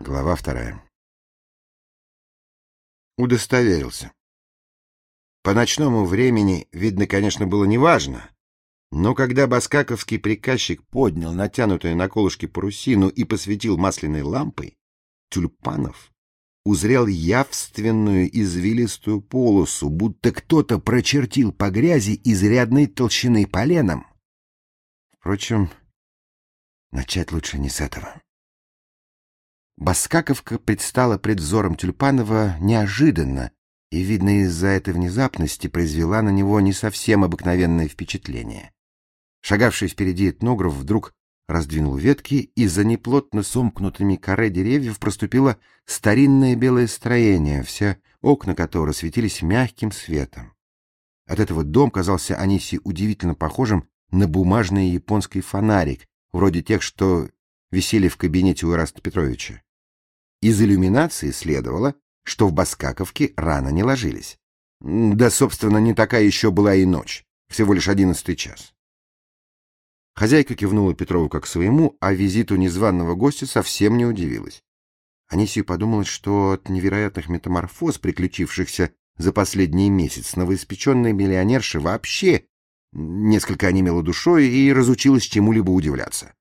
Глава вторая. Удостоверился. По ночному времени, видно, конечно, было неважно, но когда баскаковский приказчик поднял натянутую на колышке парусину и посветил масляной лампой, Тюльпанов узрел явственную извилистую полосу, будто кто-то прочертил по грязи изрядной толщины поленом. Впрочем, начать лучше не с этого. Баскаковка предстала пред взором Тюльпанова неожиданно, и, видно, из-за этой внезапности произвела на него не совсем обыкновенное впечатление. Шагавший впереди этнограф вдруг раздвинул ветки, и за неплотно сомкнутыми коре деревьев проступило старинное белое строение, все окна которого светились мягким светом. От этого дом казался Аниси удивительно похожим на бумажный японский фонарик, вроде тех, что висели в кабинете у Ираста Петровича. Из иллюминации следовало, что в Баскаковке рано не ложились. Да, собственно, не такая еще была и ночь, всего лишь одиннадцатый час. Хозяйка кивнула Петрову как своему, а визиту незваного гостя совсем не удивилась. Анисию подумалось, что от невероятных метаморфоз, приключившихся за последний месяц, новоиспеченная миллионерша вообще несколько онемела душой и разучилась чему-либо удивляться.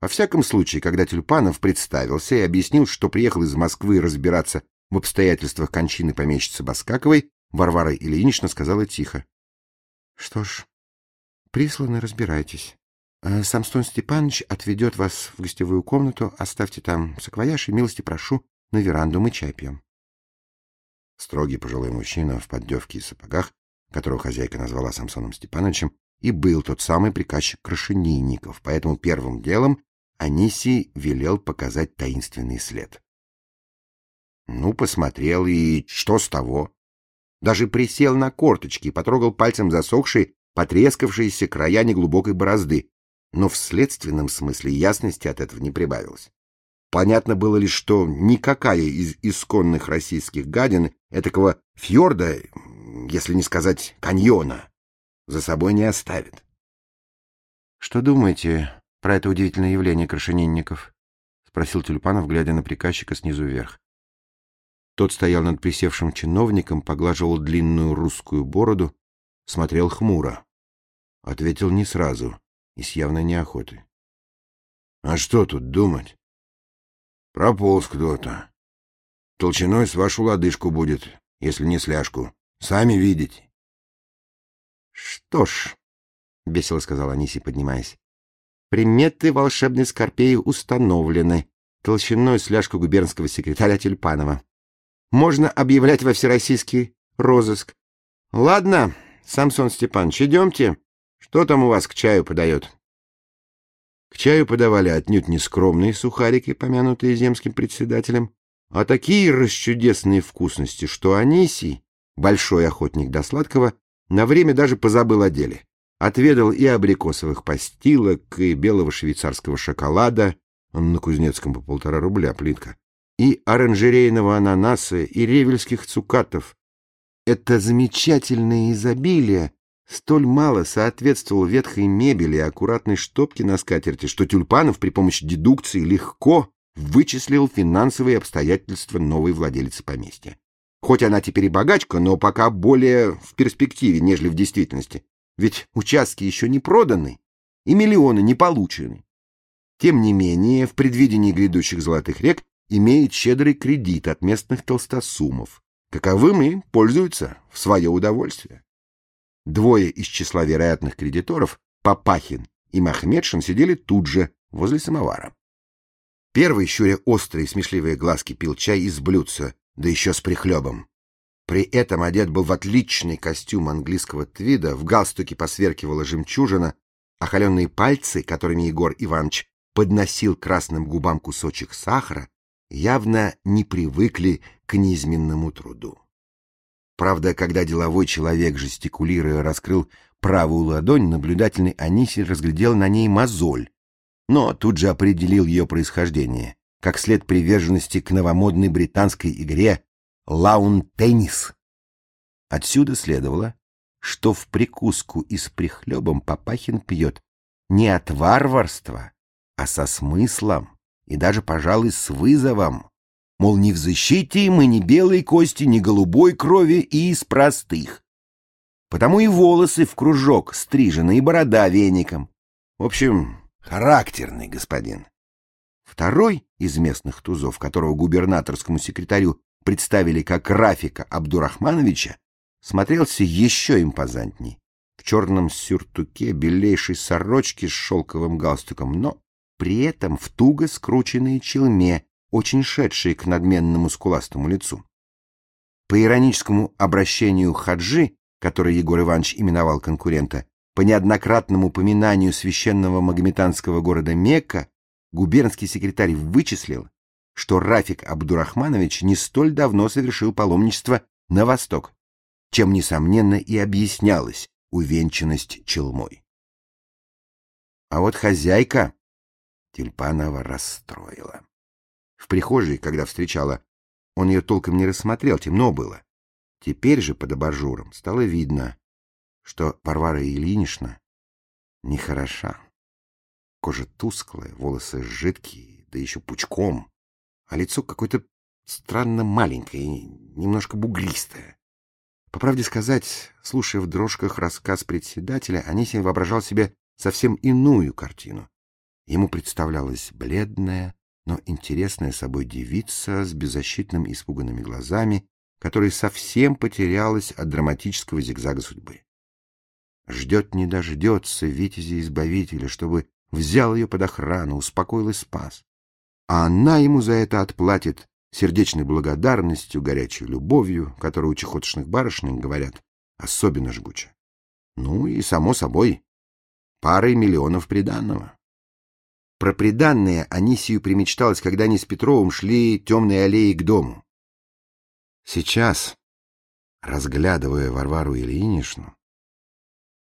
Во всяком случае, когда Тюльпанов представился и объяснил, что приехал из Москвы разбираться в обстоятельствах кончины помещицы Баскаковой, Варвара Ильинична сказала тихо. — Что ж, присланы, разбирайтесь. А Самсон Степанович отведет вас в гостевую комнату, оставьте там саквояж и милости прошу на веранду, мы чай пьем. Строгий пожилой мужчина в поддевке и сапогах, которого хозяйка назвала Самсоном Степановичем, и был тот самый приказчик Крашенинников, поэтому первым делом Анисий велел показать таинственный след. Ну, посмотрел, и что с того? Даже присел на корточки и потрогал пальцем засохшие, потрескавшиеся края неглубокой борозды, но в следственном смысле ясности от этого не прибавилось. Понятно было лишь, что никакая из исконных российских гадин этакого фьорда, если не сказать каньона, за собой не оставит. — Что думаете про это удивительное явление крашенинников? — спросил Тюльпанов, глядя на приказчика снизу вверх. Тот стоял над присевшим чиновником, поглаживал длинную русскую бороду, смотрел хмуро. Ответил не сразу и с явной неохотой. — А что тут думать? — Прополз кто-то. Толщиной с вашу лодыжку будет, если не сляжку. Сами видите. Что ж, — весело сказал Аниси, поднимаясь, — приметы волшебной Скорпеи установлены толщиной сляжку губернского секретаря Тюльпанова. Можно объявлять во всероссийский розыск. Ладно, Самсон Степанович, идемте. Что там у вас к чаю подает? К чаю подавали отнюдь не скромные сухарики, помянутые земским председателем, а такие расчудесные вкусности, что Анисий, большой охотник до сладкого, на время даже позабыл о деле. Отведал и абрикосовых постилок, и белого швейцарского шоколада, на Кузнецком по полтора рубля плитка, и оранжерейного ананаса, и ревельских цукатов. Это замечательное изобилие столь мало соответствовало ветхой мебели и аккуратной штопке на скатерти, что Тюльпанов при помощи дедукции легко вычислил финансовые обстоятельства новой владелицы поместья. Хоть она теперь и богачка, но пока более в перспективе, нежели в действительности. Ведь участки еще не проданы, и миллионы не получены. Тем не менее, в предвидении грядущих золотых рек имеет щедрый кредит от местных толстосумов. Каковым и пользуются в свое удовольствие. Двое из числа вероятных кредиторов, Папахин и Махмедшин, сидели тут же, возле самовара. Первый, щуря острые смешливые глазки, пил чай из блюдца, да еще с прихлебом. При этом одет был в отличный костюм английского твида, в галстуке посверкивала жемчужина, а холеные пальцы, которыми Егор Иванович подносил красным губам кусочек сахара, явно не привыкли к низменному труду. Правда, когда деловой человек, жестикулируя, раскрыл правую ладонь, наблюдательный Анисий разглядел на ней мозоль, но тут же определил ее происхождение как след приверженности к новомодной британской игре лаун-теннис. Отсюда следовало, что в прикуску и с прихлебом Папахин пьет не от варварства, а со смыслом и даже, пожалуй, с вызовом. Мол, не в защите мы ни белой кости, ни голубой крови и из простых. Потому и волосы в кружок стрижены, и борода веником. В общем, характерный господин. Второй из местных тузов, которого губернаторскому секретарю представили как Рафика Абдурахмановича, смотрелся еще импозантней. В черном сюртуке, белейшей сорочке с шелковым галстуком, но при этом в туго скрученной челме, очень шедшей к надменному скуластому лицу. По ироническому обращению Хаджи, который Егор Иванович именовал конкурента, по неоднократному упоминанию священного магометанского города Мекка, губернский секретарь вычислил, что Рафик Абдурахманович не столь давно совершил паломничество на восток, чем, несомненно, и объяснялась увенчанность челмой. А вот хозяйка Тюльпанова расстроила. В прихожей, когда встречала, он ее толком не рассмотрел, темно было. Теперь же под абажуром стало видно, что Варвара Ильинична нехороша. Кожа тусклая, волосы жидкие, да еще пучком, а лицо какое-то странно маленькое, немножко бугристое. По правде сказать, слушая в дрожках рассказ председателя, Анисин воображал себе совсем иную картину. Ему представлялась бледная, но интересная собой девица с беззащитным испуганными глазами, которая совсем потерялась от драматического зигзага судьбы. Ждет не дождется Витязи-избавителя, чтобы взял ее под охрану, успокоил и спас. А она ему за это отплатит сердечной благодарностью, горячей любовью, которую у чехотошных барышень, говорят, особенно жгуче. Ну и, само собой, парой миллионов приданного. Про приданное Анисию примечталось, когда они с Петровым шли темной аллеей к дому. Сейчас, разглядывая Варвару Ильиничну,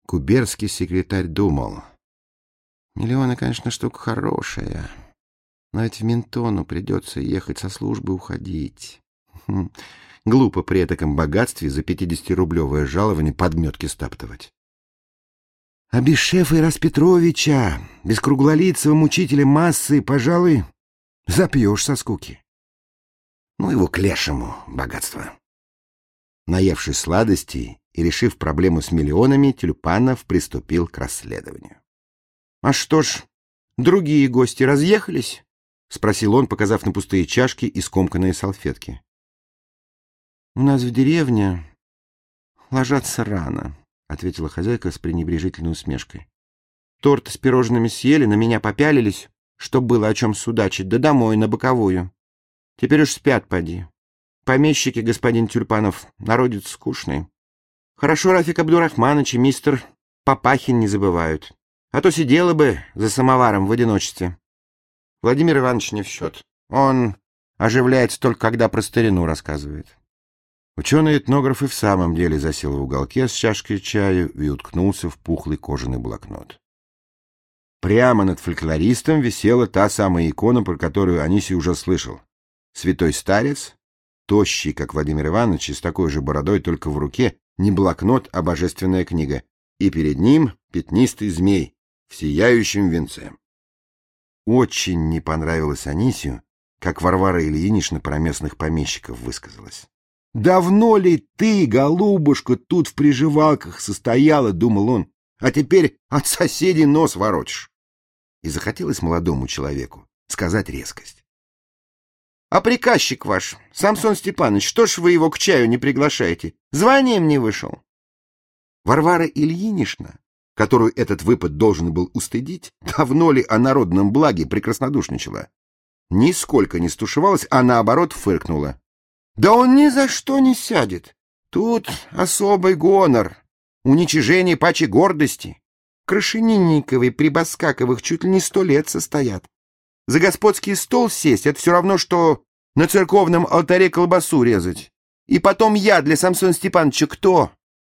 губерский секретарь думал, миллионы, конечно, штука хорошая, но ведь в Ментону придется ехать со службы уходить. Хм. Глупо при таком богатстве за 50-рублевое жалование подметки стаптывать. А без шефа Ирас Петровича, без круглолицего мучителя массы, пожалуй, запьешь со скуки. Ну его к лешему богатство. Наевшись сладостей и решив проблему с миллионами, Тюльпанов приступил к расследованию. — А что ж, другие гости разъехались? — спросил он, показав на пустые чашки и скомканные салфетки. — У нас в деревне ложатся рано, ответила хозяйка с пренебрежительной усмешкой. Торт с пирожными съели, на меня попялились, чтоб было о чем судачить, да домой, на боковую. Теперь уж спят, поди. Помещики, господин Тюльпанов, народец скучный. Хорошо Рафик Абдурахманович и мистер Папахин не забывают. А то сидела бы за самоваром в одиночестве. Владимир Иванович не в счет. Он оживляется только, когда про старину рассказывает. Ученый-этнограф и в самом деле засел в уголке с чашкой чая и уткнулся в пухлый кожаный блокнот. Прямо над фольклористом висела та самая икона, про которую Аниси уже слышал. Святой старец, тощий, как Владимир Иванович, и с такой же бородой только в руке, не блокнот, а божественная книга, и перед ним пятнистый змей в сияющем венце. Очень не понравилось Анисию, как Варвара Ильинична про местных помещиков высказалась. Давно ли ты, голубушка, тут в приживалках состояла, думал он, а теперь от соседей нос воротишь. И захотелось молодому человеку сказать резкость. А приказчик ваш, Самсон Степанович, что ж вы его к чаю не приглашаете? Званием не вышел. Варвара Ильинична, которую этот выпад должен был устыдить, давно ли о народном благе прекраснодушничала? Нисколько не стушевалась, а наоборот фыркнула. Да он ни за что не сядет. Тут особый гонор, уничижение пачи гордости. Крашенинниковы при Баскаковых чуть ли не сто лет состоят. За господский стол сесть — это все равно, что на церковном алтаре колбасу резать. И потом я для Самсона Степановича кто?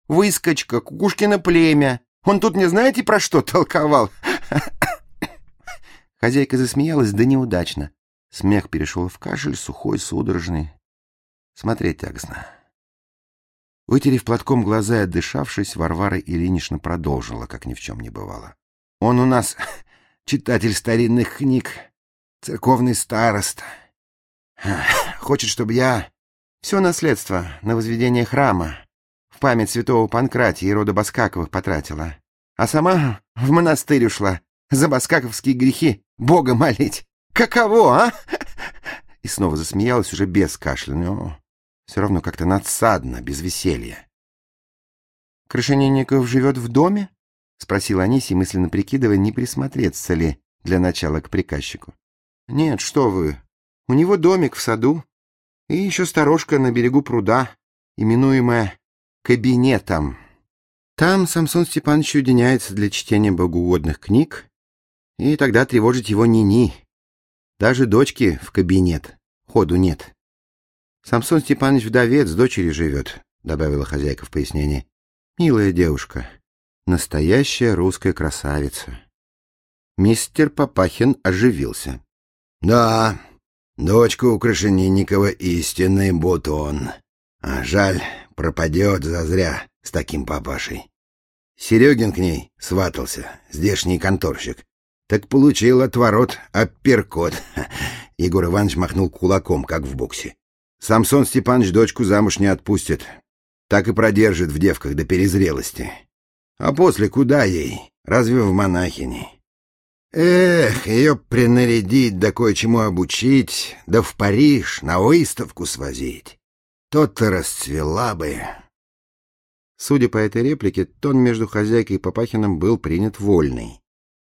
Выскочка, кукушкино племя. Он тут не знаете про что толковал? Хозяйка засмеялась, да неудачно. Смех перешел в кашель, сухой, судорожный. Смотреть тягостно. Вытерев платком глаза и отдышавшись, Варвара Ильинична продолжила, как ни в чем не бывало. «Он у нас читатель старинных книг, церковный староста. хочет, чтобы я все наследство на возведение храма в память святого Панкратия и рода Баскаковых потратила, а сама в монастырь ушла за баскаковские грехи Бога молить. Каково, а? И снова засмеялась уже без кашля, но все равно как-то надсадно, без веселья. «Крашенинников живет в доме?» — спросил Анисий, мысленно прикидывая, не присмотреться ли для начала к приказчику. «Нет, что вы. У него домик в саду и еще сторожка на берегу пруда, именуемая кабинетом. Там Самсон Степанович уединяется для чтения богоугодных книг, и тогда тревожить его ни-ни. Даже дочки в кабинет, ходу нет. Самсон Степанович вдовец, с дочерью живет, добавила хозяйка в пояснение. Милая девушка, настоящая русская красавица. Мистер Папахин оживился. Да, дочка у Крашенинникова истинный бутон. А жаль, пропадет зазря с таким папашей. Серегин к ней сватался, здешний конторщик. Так получил отворот апперкот. Егор Иванович махнул кулаком, как в боксе. Самсон Степанович дочку замуж не отпустит. Так и продержит в девках до перезрелости. А после куда ей? Разве в монахини? Эх, ее принарядить, да кое-чему обучить, да в Париж на выставку свозить. Тот-то расцвела бы. Судя по этой реплике, тон между хозяйкой и Папахиным был принят вольный.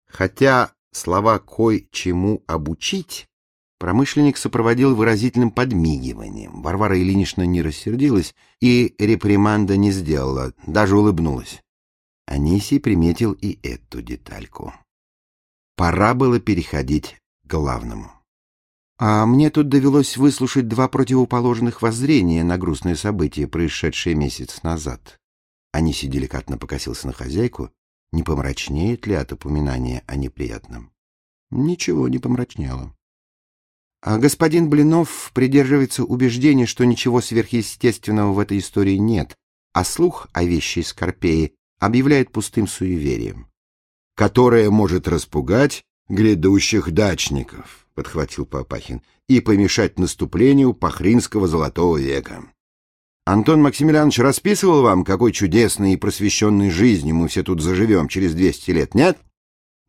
Хотя слова «кой-чему обучить» промышленник сопроводил выразительным подмигиванием. Варвара Ильинична не рассердилась и реприманда не сделала, даже улыбнулась. Анисий приметил и эту детальку. Пора было переходить к главному. А мне тут довелось выслушать два противоположных воззрения на грустное событие, происшедшее месяц назад. Аниси деликатно покосился на хозяйку, не помрачнеет ли от упоминания о неприятном. Ничего не помрачняло. А господин Блинов придерживается убеждения, что ничего сверхъестественного в этой истории нет, а слух о вещи Скорпеи объявляет пустым суеверием которое может распугать грядущих дачников, — подхватил Папахин, — и помешать наступлению Пахринского золотого века. Антон Максимiliaнович расписывал вам, какой чудесной и просвещенной жизнью мы все тут заживем через двести лет, нет?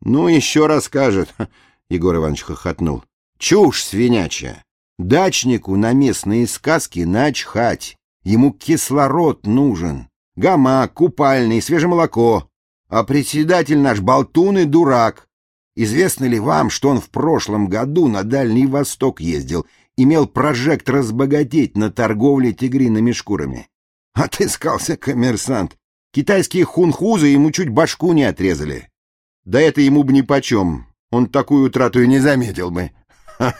Ну, еще расскажет, — Егор Иванович хохотнул. Чушь свинячья. Дачнику на местные сказки начхать. Ему кислород нужен. Гамак, купальный, свежее молоко, а председатель наш болтун и дурак. Известно ли вам, что он в прошлом году на Дальний Восток ездил, имел прожект разбогатеть на торговле тигриными шкурами? Отыскался коммерсант. Китайские хунхузы ему чуть башку не отрезали. Да это ему бы нипочем. Он такую утрату и не заметил бы.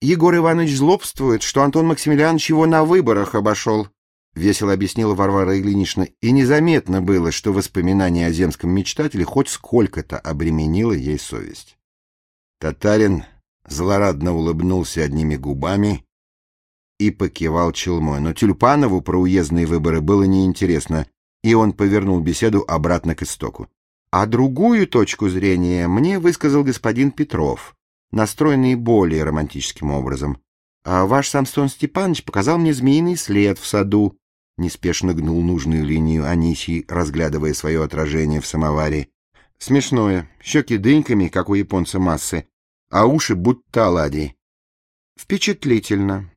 Егор Иванович злобствует, что Антон Максимилианович его на выборах обошел. — весело объяснила Варвара Ильинична, и незаметно было, что воспоминание о земском мечтателе хоть сколько-то обременило ей совесть. Татарин злорадно улыбнулся одними губами и покивал челмой, но Тюльпанову про уездные выборы было неинтересно, и он повернул беседу обратно к истоку. А другую точку зрения мне высказал господин Петров, настроенный более романтическим образом. А ваш Самсон Степанович показал мне змеиный след в саду. Неспешно гнул нужную линию Анисий, разглядывая свое отражение в самоваре. Смешное. Щеки дыньками, как у японца массы, а уши будто оладьи. Впечатлительно.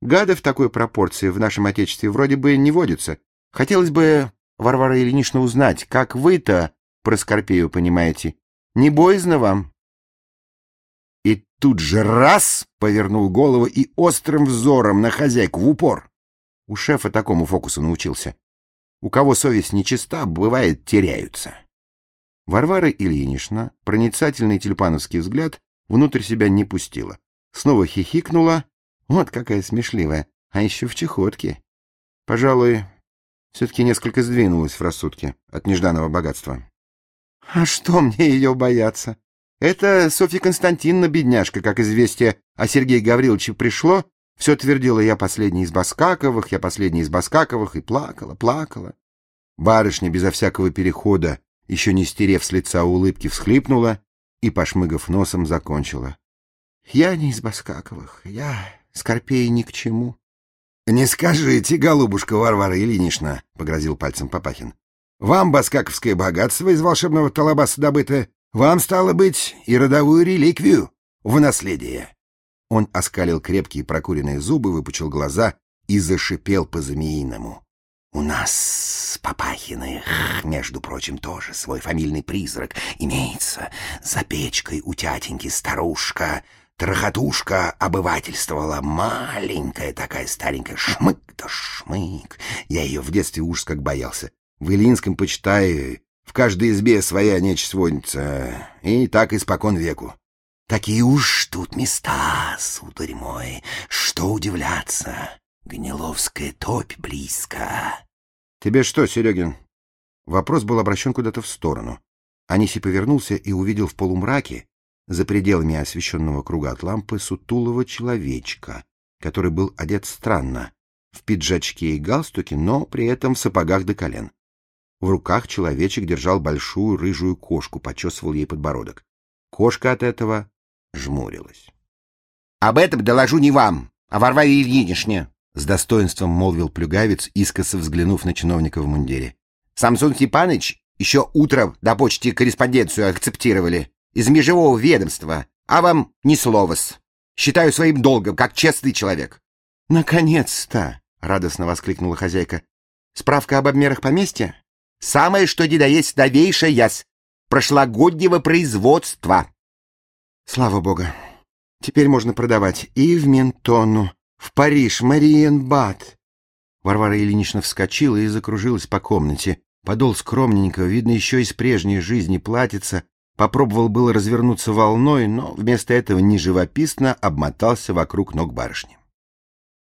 Гады в такой пропорции в нашем Отечестве вроде бы не водятся. Хотелось бы, Варвара Ильинична, узнать, как вы-то про Скорпею понимаете. Не боязно вам? И тут же раз повернул голову и острым взором на хозяйку в упор. У шефа такому фокусу научился. У кого совесть нечиста, бывает, теряются. Варвара Ильинична проницательный тюльпановский взгляд внутрь себя не пустила. Снова хихикнула. Вот какая смешливая. А еще в чехотке. Пожалуй, все-таки несколько сдвинулась в рассудке от нежданного богатства. А что мне ее бояться? Это Софья Константиновна, бедняжка, как известие о Сергее Гавриловиче пришло, все твердила я последний из Баскаковых, я последний из Баскаковых, и плакала, плакала. Барышня безо всякого перехода, еще не стерев с лица улыбки, всхлипнула и, пошмыгав носом, закончила. Я не из Баскаковых, я Скорпей ни к чему. — Не скажите, голубушка Варвара Ильинична, — погрозил пальцем Папахин. — Вам баскаковское богатство из волшебного талабаса добыто, вам, стало быть, и родовую реликвию в наследие. Он оскалил крепкие прокуренные зубы, выпучил глаза и зашипел по-змеиному. — У нас, Папахиных, между прочим, тоже свой фамильный призрак имеется. За печкой у тятеньки старушка Трохотушка обывательствовала, маленькая такая старенькая, шмык да шмык. Я ее в детстве ужас как боялся. В Илинском, почитай, в каждой избе своя нечисть водится, и так испокон веку. Такие уж тут места, сударь мой, что удивляться. Гниловская топь близко. Тебе что, Серегин? Вопрос был обращен куда-то в сторону. Аниси повернулся и увидел в полумраке за пределами освещенного круга от лампы сутулого человечка, который был одет странно, в пиджачке и галстуке, но при этом в сапогах до колен. В руках человечек держал большую рыжую кошку, почесывал ей подбородок. Кошка от этого жмурилась. — Об этом доложу не вам, а Варваре Ильиничне, — с достоинством молвил плюгавец, искоса взглянув на чиновника в мундире. — Самсон Степаныч еще утром до почте корреспонденцию акцептировали из межевого ведомства, а вам ни слова-с. Считаю своим долгом, как честный человек. — Наконец-то! — радостно воскликнула хозяйка. — Справка об обмерах поместья? — Самое, что ни да есть новейшая яс. Прошлогоднего производства. — Слава богу! Теперь можно продавать и в Ментону, в Париж, Мариенбад. Варвара Ильинична вскочила и закружилась по комнате. Подол скромненького, видно, еще из прежней жизни платится, Попробовал было развернуться волной, но вместо этого неживописно обмотался вокруг ног барышни.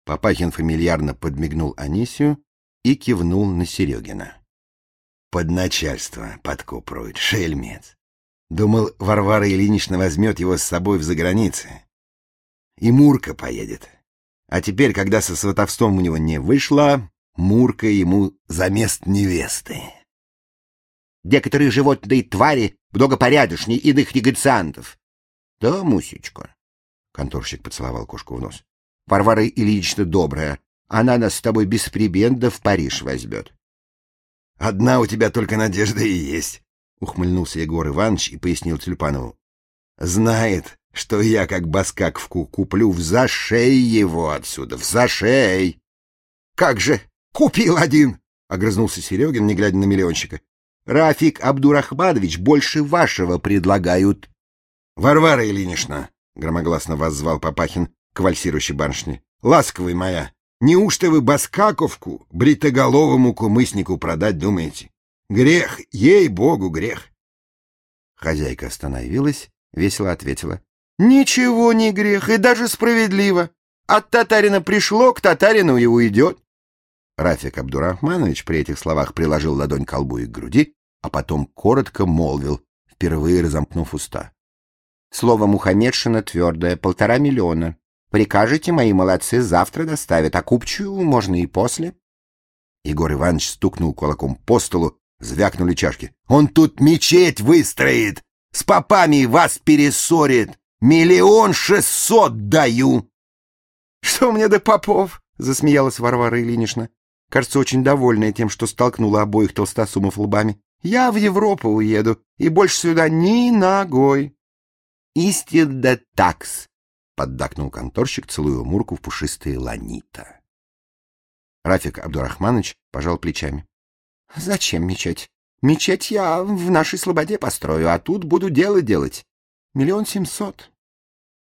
Папахин фамильярно подмигнул Анисию и кивнул на Серегина. «Под начальство подкупрует, шельмец. Думал, Варвара Ильинична возьмет его с собой в загранице. И Мурка поедет. А теперь, когда со сватовством у него не вышло, Мурка ему за мест невесты». Некоторые животные твари многопорядочнее иных негациантов. — Да, Мусечка. Конторщик поцеловал кошку в нос. — Варвара Ильинична добрая. Она нас с тобой без прибенда в Париж возьмет. — Одна у тебя только надежда и есть, — ухмыльнулся Егор Иванович и пояснил Тюльпанову. — Знает, что я, как баскаковку, куплю в зашей его отсюда, в зашей. — Как же, купил один! — огрызнулся Серегин, не глядя на миллионщика. Рафик Абдурахманович больше вашего предлагают. — Варвара Ильинична, — громогласно воззвал Папахин к вальсирующей барышне, — ласковый моя, неужто вы Баскаковку бритоголовому кумыснику продать думаете? Грех, ей-богу, грех. Хозяйка остановилась, весело ответила. — Ничего не грех, и даже справедливо. От татарина пришло, к татарину и уйдет. Рафик Абдурахманович при этих словах приложил ладонь к колбу и к груди, а потом коротко молвил, впервые разомкнув уста. «Слово Мухаммедшина твердое, полтора миллиона. Прикажете, мои молодцы, завтра доставят, а купчую можно и после». Егор Иванович стукнул кулаком по столу, звякнули чашки. «Он тут мечеть выстроит! С попами вас перессорит! Миллион шестьсот даю!» «Что мне до попов?» — засмеялась Варвара Ильинична кажется, очень довольная тем, что столкнула обоих толстосумов лбами. «Я в Европу уеду, и больше сюда ни ногой». «Истинно такс», — поддакнул конторщик, целуя Мурку в пушистые ланита. Рафик Абдурахманович пожал плечами. «Зачем мечеть? Мечеть я в нашей слободе построю, а тут буду дело делать. Миллион семьсот».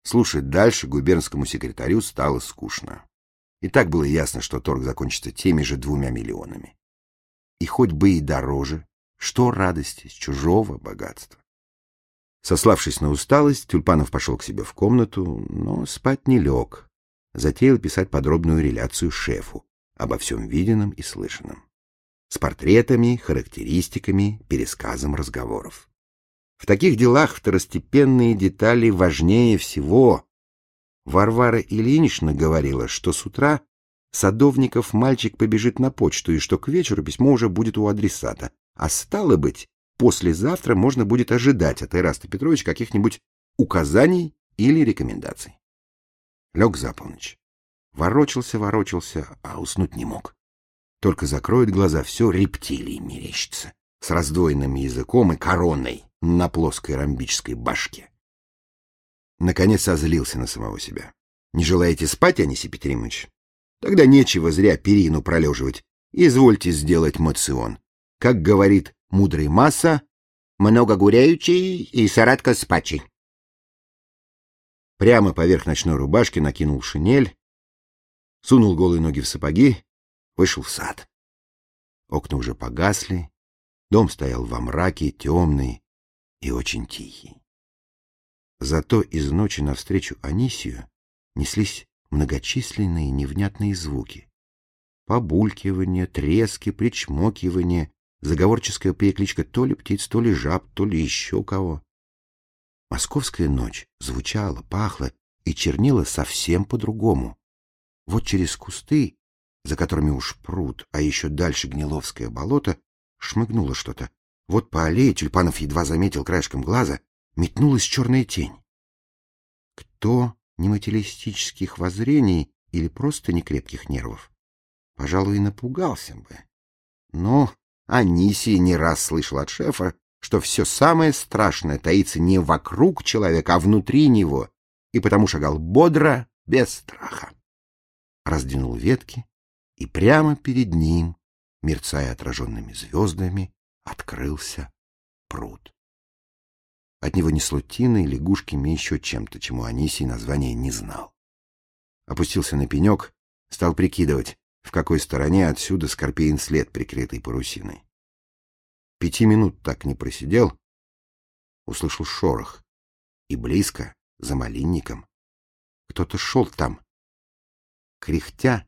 Слушать дальше губернскому секретарю стало скучно. И так было ясно, что торг закончится теми же двумя миллионами. И хоть бы и дороже, что радости с чужого богатства. Сославшись на усталость, Тюльпанов пошел к себе в комнату, но спать не лег. Затеял писать подробную реляцию шефу обо всем виденном и слышанном. С портретами, характеристиками, пересказом разговоров. В таких делах второстепенные детали важнее всего, Варвара Ильинична говорила, что с утра Садовников мальчик побежит на почту и что к вечеру письмо уже будет у адресата. А стало быть, послезавтра можно будет ожидать от Ираста Петровича каких-нибудь указаний или рекомендаций. Лег за полночь. ворочался, ворочался, а уснуть не мог. Только закроет глаза, все рептилии мерещится, с раздвоенным языком и короной на плоской ромбической башке. Наконец озлился на самого себя. Не желаете спать, Анисий Петримович? Тогда нечего зря перину пролеживать. Извольте сделать мацион. Как говорит мудрый масса, много гуляючий и саратка спачий. Прямо поверх ночной рубашки накинул шинель, сунул голые ноги в сапоги, вышел в сад. Окна уже погасли, дом стоял во мраке, темный и очень тихий. Зато из ночи навстречу Анисию неслись многочисленные невнятные звуки. Побулькивание, трески, причмокивание, заговорческая перекличка то ли птиц, то ли жаб, то ли еще кого. Московская ночь звучала, пахла и чернила совсем по-другому. Вот через кусты, за которыми уж пруд, а еще дальше Гниловское болото, шмыгнуло что-то. Вот по аллее Тюльпанов едва заметил краешком глаза, метнулась черная тень. Кто нематериалистических воззрений или просто некрепких нервов? Пожалуй, напугался бы. Но Анисий не раз слышал от шефа, что все самое страшное таится не вокруг человека, а внутри него, и потому шагал бодро, без страха. Раздвинул ветки, и прямо перед ним, мерцая отраженными звездами, открылся пруд. От него несло тиной, лягушками и еще чем-то, чему Анисий название не знал. Опустился на пенек, стал прикидывать, в какой стороне отсюда скорпеин след, прикрытый парусиной. Пяти минут так не просидел, услышал шорох, и близко, за малинником, кто-то шел там, кряхтя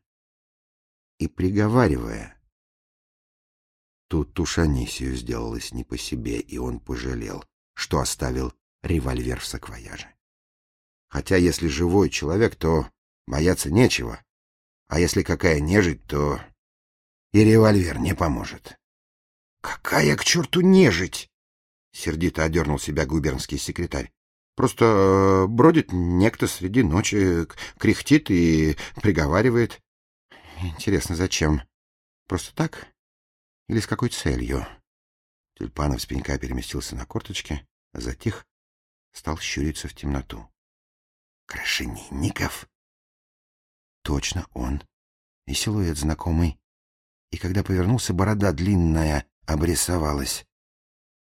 и приговаривая. Тут уж Анисию сделалось не по себе, и он пожалел, что оставил револьвер в саквояже. Хотя если живой человек, то бояться нечего, а если какая нежить, то и револьвер не поможет. «Какая к черту нежить?» — сердито одернул себя губернский секретарь. «Просто э, бродит некто среди ночи, кряхтит и приговаривает. Интересно, зачем? Просто так? Или с какой целью?» Тюльпанов с пенька переместился на корточки, затих, стал щуриться в темноту. «Крашенинников?» Точно он. И силуэт знакомый. И когда повернулся, борода длинная обрисовалась.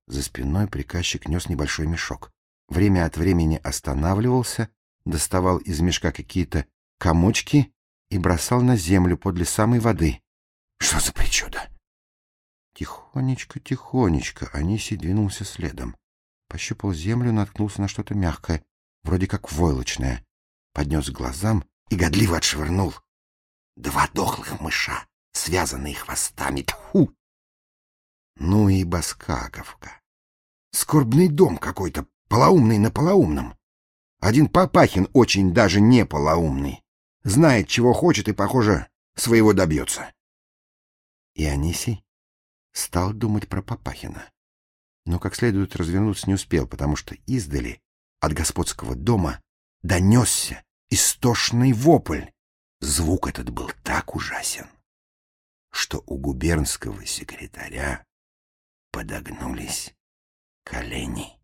За спиной приказчик нес небольшой мешок. Время от времени останавливался, доставал из мешка какие-то комочки и бросал на землю подле самой воды. Что за причуда? Тихонечко, тихонечко Анисий двинулся следом. Пощупал землю, наткнулся на что-то мягкое, вроде как войлочное. Поднес к глазам и годливо отшвырнул. Два дохлых мыша, связанные хвостами. Тьфу! Ну и баскаковка. Скорбный дом какой-то, полоумный на полоумном. Один Папахин очень даже не полоумный. Знает, чего хочет и, похоже, своего добьется. И Анисий стал думать про Папахина. Но как следует развернуться не успел, потому что издали от господского дома донесся истошный вопль. Звук этот был так ужасен, что у губернского секретаря подогнулись колени.